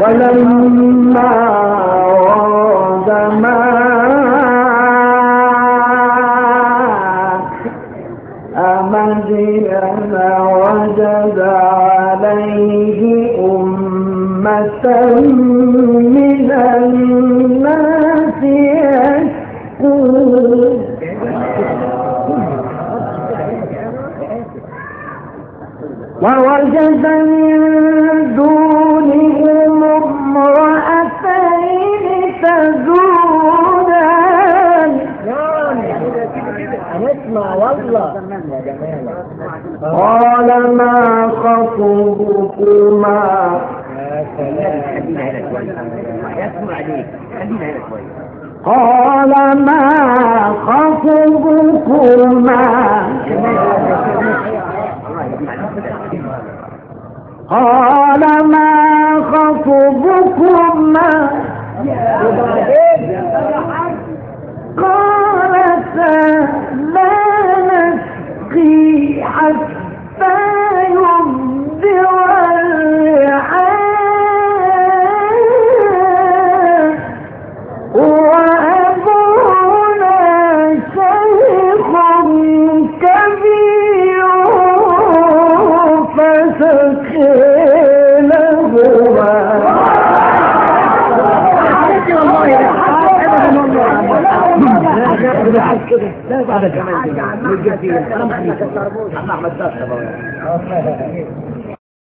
ولما ورد ماء مدين وجد عليه أمة من الناس يسكون ووجد من هنسمع والله. قال ما خطبكما؟ قال ما خطبكما؟ قال ما خطبكما؟ لا بعد كمان مش جديد أنا ما احمد